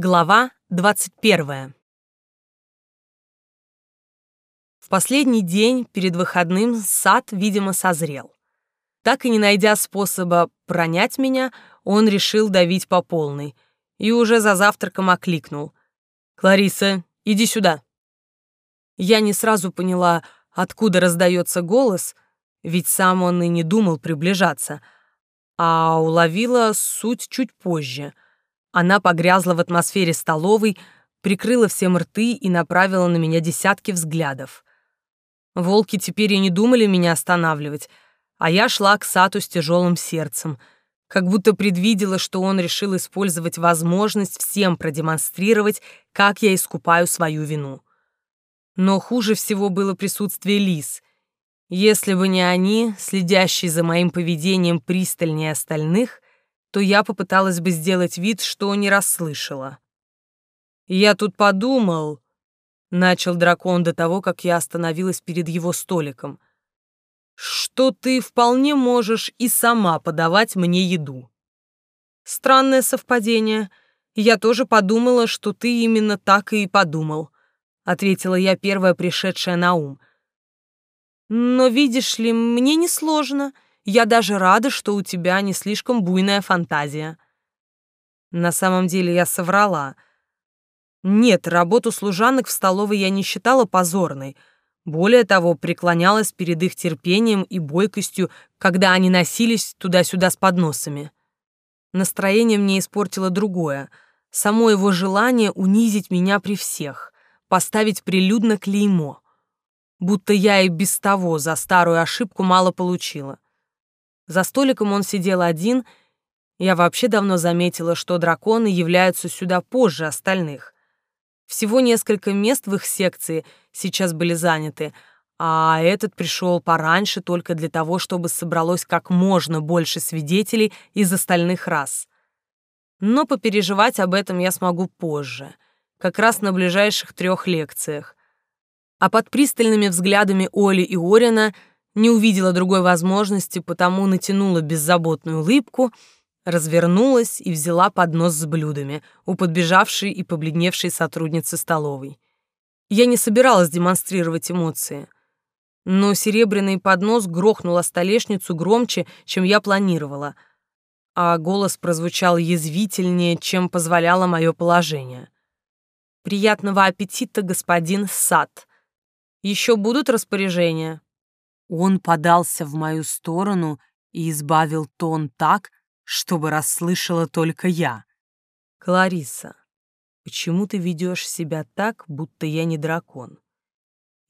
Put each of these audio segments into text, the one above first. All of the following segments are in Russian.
Глава 21. В последний день перед выходным сад, видимо, созрел. Так и не найдя способа пронять меня, он решил давить по полной и уже за завтраком окликнул. «Клариса, иди сюда». Я не сразу поняла, откуда раздается голос, ведь сам он и не думал приближаться, а уловила суть чуть позже — она погрязла в атмосфере столовой, прикрыла всем рты и направила на меня десятки взглядов. Волки теперь и не думали меня останавливать, а я шла к Сату с тяжелым сердцем, как будто предвидела, что он решил использовать возможность всем продемонстрировать, как я искупаю свою вину. Но хуже всего было присутствие лис. Если бы не они, следящие за моим поведением пристальнее остальных — то я попыталась бы сделать вид, что не расслышала. «Я тут подумал», — начал дракон до того, как я остановилась перед его столиком, «что ты вполне можешь и сама подавать мне еду». Странное совпадение. Я тоже подумала, что ты именно так и подумал, ответила я первая пришедшая на ум. Но видишь ли, мне несложно. сложно. Я даже рада, что у тебя не слишком буйная фантазия. На самом деле я соврала. Нет, работу служанок в столовой я не считала позорной. Более того, преклонялась перед их терпением и бойкостью, когда они носились туда-сюда с подносами. Настроение мне испортило другое. Само его желание унизить меня при всех, поставить прилюдно клеймо. Будто я и без того за старую ошибку мало получила. За столиком он сидел один. Я вообще давно заметила, что драконы являются сюда позже остальных. Всего несколько мест в их секции сейчас были заняты, а этот пришел пораньше только для того, чтобы собралось как можно больше свидетелей из остальных рас. Но попереживать об этом я смогу позже, как раз на ближайших трех лекциях. А под пристальными взглядами Оли и Орина — не увидела другой возможности, потому натянула беззаботную улыбку, развернулась и взяла поднос с блюдами у подбежавшей и побледневшей сотрудницы столовой. Я не собиралась демонстрировать эмоции, но серебряный поднос грохнул о столешницу громче, чем я планировала, а голос прозвучал язвительнее, чем позволяло мое положение. «Приятного аппетита, господин Сад. Еще будут распоряжения?» Он подался в мою сторону и избавил тон так, чтобы расслышала только я. «Клариса, почему ты ведешь себя так, будто я не дракон?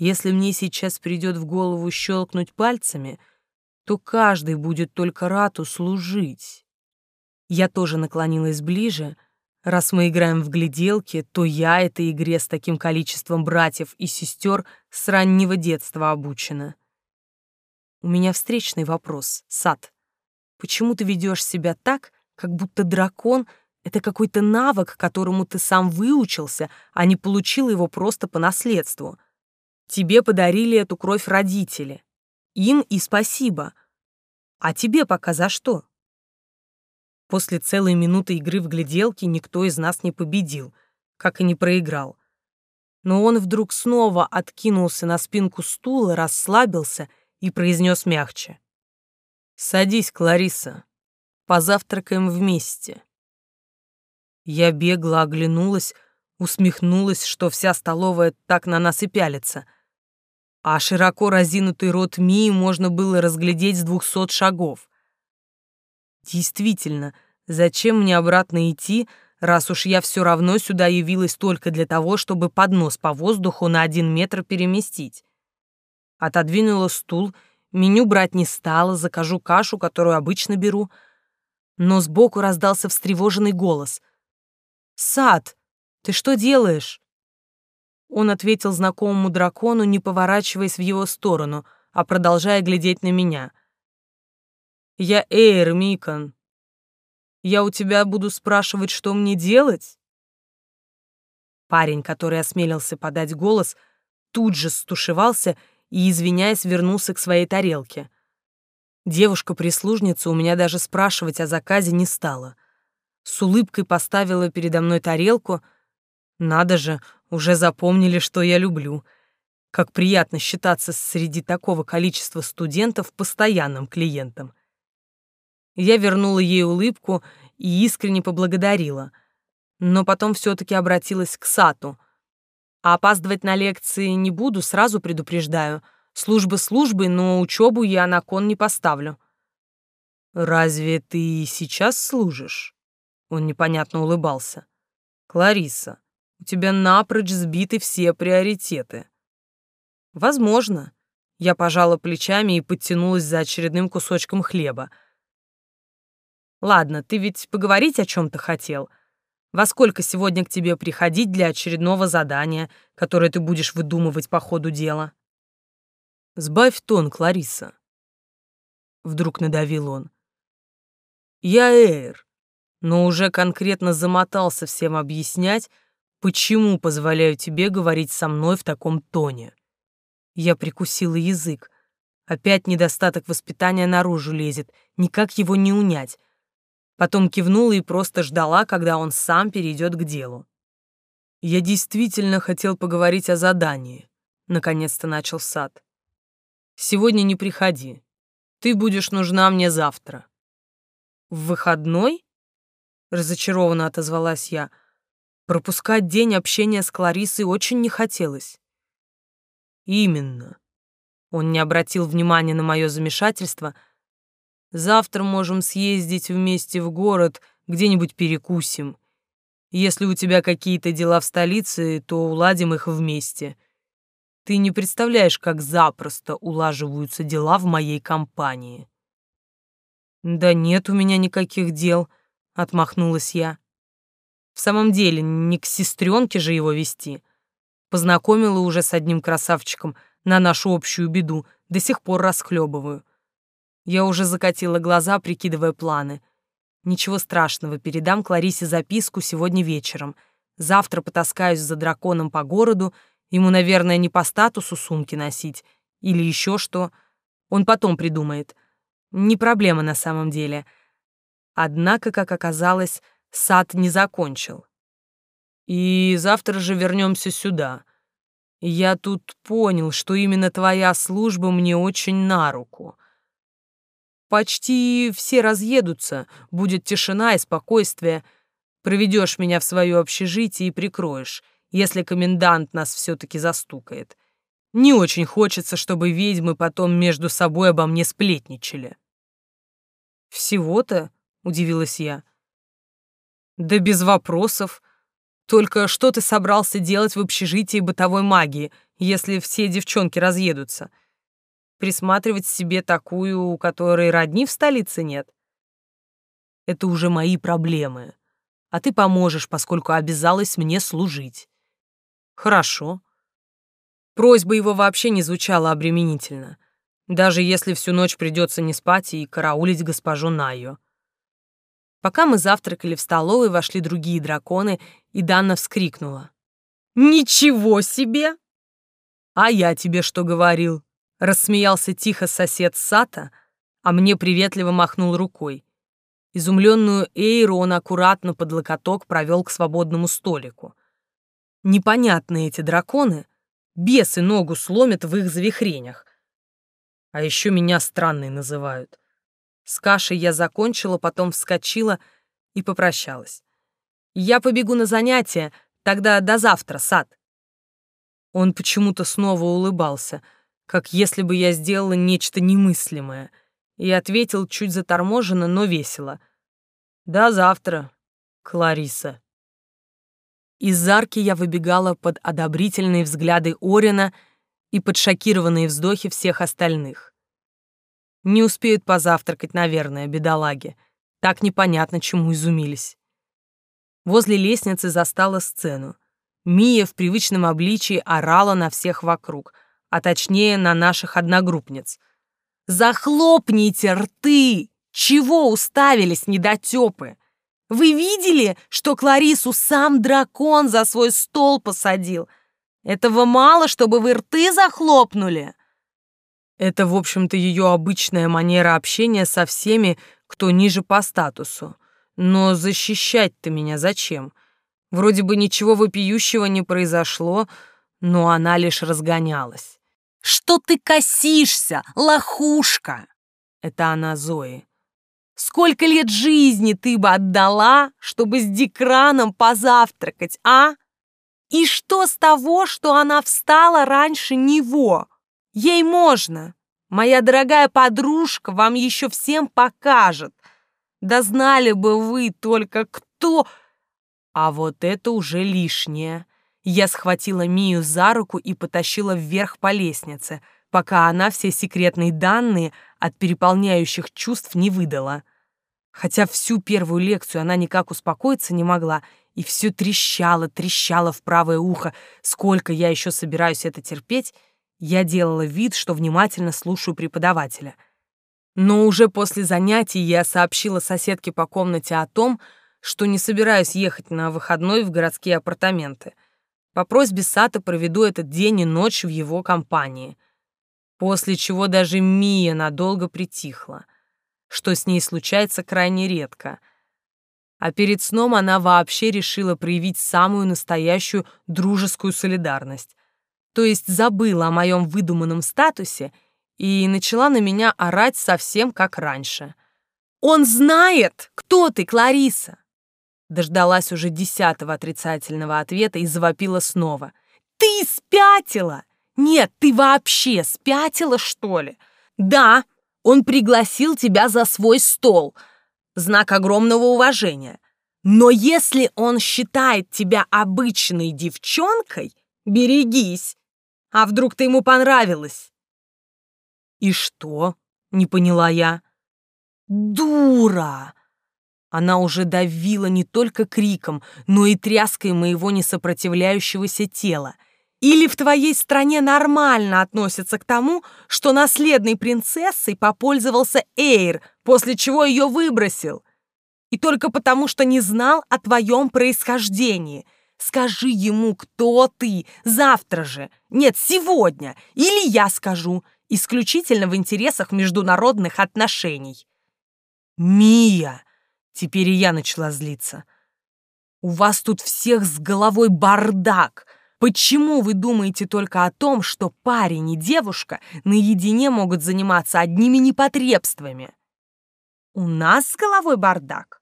Если мне сейчас придет в голову щелкнуть пальцами, то каждый будет только рад услужить». Я тоже наклонилась ближе. Раз мы играем в гляделки, то я этой игре с таким количеством братьев и сестер с раннего детства обучена. У меня встречный вопрос, Сад. Почему ты ведешь себя так, как будто дракон — это какой-то навык, которому ты сам выучился, а не получил его просто по наследству? Тебе подарили эту кровь родители. Им и спасибо. А тебе пока за что? После целой минуты игры в гляделки никто из нас не победил, как и не проиграл. Но он вдруг снова откинулся на спинку стула, расслабился и произнес мягче. «Садись, Клариса, позавтракаем вместе». Я бегло оглянулась, усмехнулась, что вся столовая так на нас и пялится. А широко разинутый рот Мии можно было разглядеть с двухсот шагов. Действительно, зачем мне обратно идти, раз уж я все равно сюда явилась только для того, чтобы поднос по воздуху на один метр переместить? Отодвинула стул, меню брать не стала, закажу кашу, которую обычно беру. Но сбоку раздался встревоженный голос. «Сад, ты что делаешь?» Он ответил знакомому дракону, не поворачиваясь в его сторону, а продолжая глядеть на меня. «Я Эйр, Микон. Я у тебя буду спрашивать, что мне делать?» Парень, который осмелился подать голос, тут же стушевался и, извиняясь, вернулся к своей тарелке. Девушка-прислужница у меня даже спрашивать о заказе не стала. с улыбкой поставила передо мной тарелку. Надо же, уже запомнили, что я люблю. Как приятно считаться среди такого количества студентов постоянным клиентом. Я вернула ей улыбку и искренне поблагодарила, но потом все-таки обратилась к Сату. А опаздывать на лекции не буду, сразу предупреждаю. Служба службой, но учебу я на кон не поставлю. «Разве ты сейчас служишь?» Он непонятно улыбался. «Клариса, у тебя напрочь сбиты все приоритеты». «Возможно». Я пожала плечами и подтянулась за очередным кусочком хлеба. «Ладно, ты ведь поговорить о чем то хотел. Во сколько сегодня к тебе приходить для очередного задания, которое ты будешь выдумывать по ходу дела?» «Сбавь тон, Клариса», — вдруг надавил он. «Я Эйр, но уже конкретно замотался всем объяснять, почему позволяю тебе говорить со мной в таком тоне. Я прикусила язык. Опять недостаток воспитания наружу лезет, никак его не унять. Потом кивнула и просто ждала, когда он сам перейдет к делу. Я действительно хотел поговорить о задании. Наконец-то начал сад. Сегодня не приходи. Ты будешь нужна мне завтра. В выходной? разочарованно отозвалась я. Пропускать день общения с Кларисой очень не хотелось. Именно. Он не обратил внимания на мое замешательство. Завтра можем съездить вместе в город, где-нибудь перекусим. Если у тебя какие-то дела в столице, то уладим их вместе. Ты не представляешь, как запросто улаживаются дела в моей компании. Да нет у меня никаких дел, отмахнулась я. В самом деле, не к сестренке же его вести. Познакомила уже с одним красавчиком на нашу общую беду, до сих пор расхлебываю. Я уже закатила глаза, прикидывая планы. Ничего страшного, передам Кларисе записку сегодня вечером. Завтра потаскаюсь за драконом по городу, ему, наверное, не по статусу сумки носить, или еще что. Он потом придумает. Не проблема на самом деле — Однако, как оказалось, сад не закончил. И завтра же вернемся сюда. Я тут понял, что именно твоя служба мне очень на руку. Почти все разъедутся, будет тишина и спокойствие. Проведешь меня в свое общежитие и прикроешь, если комендант нас все-таки застукает. Не очень хочется, чтобы ведьмы потом между собой обо мне сплетничали. Всего-то удивилась я. Да без вопросов. Только что ты собрался делать в общежитии бытовой магии, если все девчонки разъедутся? Присматривать себе такую, у которой родни в столице нет? Это уже мои проблемы. А ты поможешь, поскольку обязалась мне служить. Хорошо. Просьба его вообще не звучала обременительно, даже если всю ночь придется не спать и караулить госпожу Найо. Пока мы завтракали в столовой, вошли другие драконы, и Данна вскрикнула. «Ничего себе!» «А я тебе что говорил?» Рассмеялся тихо сосед Сата, а мне приветливо махнул рукой. Изумленную Эйру он аккуратно под локоток провел к свободному столику. Непонятные эти драконы, бесы ногу сломят в их завихрениях. А еще меня странной называют. С кашей я закончила, потом вскочила и попрощалась. «Я побегу на занятия, тогда до завтра, сад». Он почему-то снова улыбался, как если бы я сделала нечто немыслимое, и ответил чуть заторможенно, но весело. «До завтра, Клариса». Из арки я выбегала под одобрительные взгляды Орина и под шокированные вздохи всех остальных. Не успеют позавтракать, наверное, бедолаги. Так непонятно, чему изумились. Возле лестницы застала сцену. Мия в привычном обличии орала на всех вокруг, а точнее на наших одногруппниц. «Захлопните рты! Чего уставились, недотёпы? Вы видели, что Кларису сам дракон за свой стол посадил? Этого мало, чтобы вы рты захлопнули?» Это, в общем-то, ее обычная манера общения со всеми, кто ниже по статусу. Но защищать-то меня зачем? Вроде бы ничего вопиющего не произошло, но она лишь разгонялась. «Что ты косишься, лохушка?» Это она Зои. «Сколько лет жизни ты бы отдала, чтобы с Дикраном позавтракать, а? И что с того, что она встала раньше него? Ей можно. Моя дорогая подружка вам еще всем покажет. Да знали бы вы только кто... А вот это уже лишнее. Я схватила Мию за руку и потащила вверх по лестнице, пока она все секретные данные от переполняющих чувств не выдала. Хотя всю первую лекцию она никак успокоиться не могла и все трещало, трещало в правое ухо. Сколько я еще собираюсь это терпеть, я делала вид, что внимательно слушаю преподавателя. Но уже после занятий я сообщила соседке по комнате о том, что не собираюсь ехать на выходной в городские апартаменты. По просьбе Сата проведу этот день и ночь в его компании. После чего даже Мия надолго притихла, что с ней случается крайне редко. А перед сном она вообще решила проявить самую настоящую дружескую солидарность. То есть забыла о моем выдуманном статусе и начала на меня орать совсем как раньше. «Он знает, кто ты, Клариса! Дождалась уже десятого отрицательного ответа и завопила снова. «Ты спятила! Нет, ты вообще спятила, что ли? Да, он пригласил тебя за свой стол. Знак огромного уважения. Но если он считает тебя обычной девчонкой, берегись. А вдруг ты ему понравилась?» «И что?» — не поняла я. «Дура! Она уже давила не только криком, но и тряской моего несопротивляющегося тела. Или в твоей стране нормально относятся к тому, что наследной принцессой попользовался Эйр, после чего ее выбросил? И только потому, что не знал о твоем происхождении. Скажи ему, кто ты, завтра же. Нет, сегодня. Или я скажу, исключительно в интересах международных отношений. «Мия!» Теперь и я начала злиться. «У вас тут всех с головой бардак! Почему вы думаете только о том, что парень и девушка наедине могут заниматься одними непотребствами?» «У нас с головой бардак?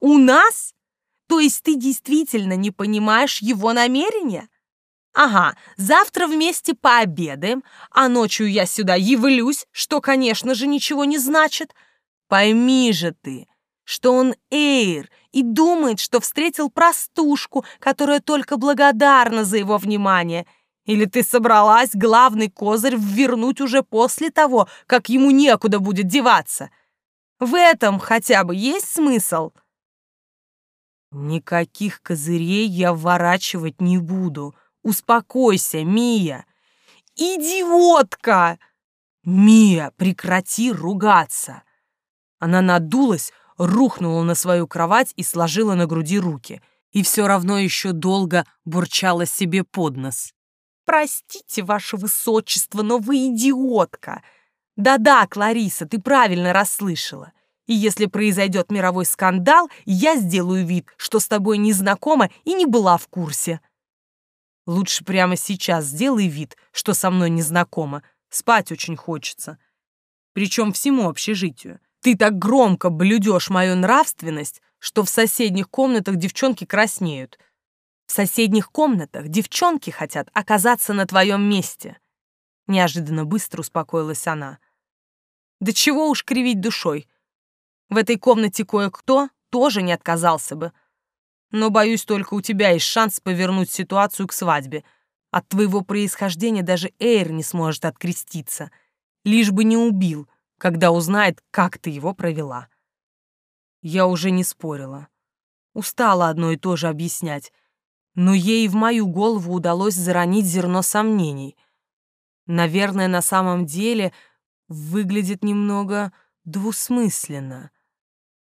У нас? То есть ты действительно не понимаешь его намерения?» Ага, завтра вместе пообедаем, а ночью я сюда явлюсь, что, конечно же, ничего не значит. Пойми же ты, что он Эйр и думает, что встретил простушку, которая только благодарна за его внимание. Или ты собралась главный козырь ввернуть уже после того, как ему некуда будет деваться? В этом хотя бы есть смысл? Никаких козырей я вворачивать не буду. Успокойся, Мия. Идиотка! Мия, прекрати ругаться. Она надулась, рухнула на свою кровать и сложила на груди руки. И все равно еще долго бурчала себе под нос. «Простите, ваше высочество, но вы идиотка! Да-да, Клариса, ты правильно расслышала. И если произойдет мировой скандал, я сделаю вид, что с тобой не знакома и не была в курсе. Лучше прямо сейчас сделай вид, что со мной не знакома. Спать очень хочется. Причем всему общежитию. Ты так громко блюдешь мою нравственность, что в соседних комнатах девчонки краснеют. В соседних комнатах девчонки хотят оказаться на твоем месте. Неожиданно быстро успокоилась она. Да чего уж кривить душой. В этой комнате кое-кто тоже не отказался бы. Но, боюсь, только у тебя есть шанс повернуть ситуацию к свадьбе. От твоего происхождения даже Эйр не сможет откреститься. Лишь бы не убил — когда узнает, как ты его провела. Я уже не спорила. Устала одно и то же объяснять, но ей в мою голову удалось заронить зерно сомнений. Наверное, на самом деле выглядит немного двусмысленно.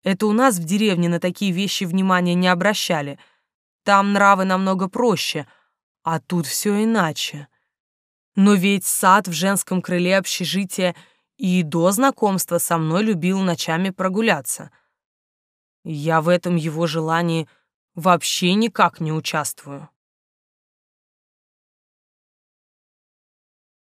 Это у нас в деревне на такие вещи внимания не обращали. Там нравы намного проще, а тут все иначе. Но ведь сад в женском крыле общежития — и до знакомства со мной любил ночами прогуляться. Я в этом его желании вообще никак не участвую.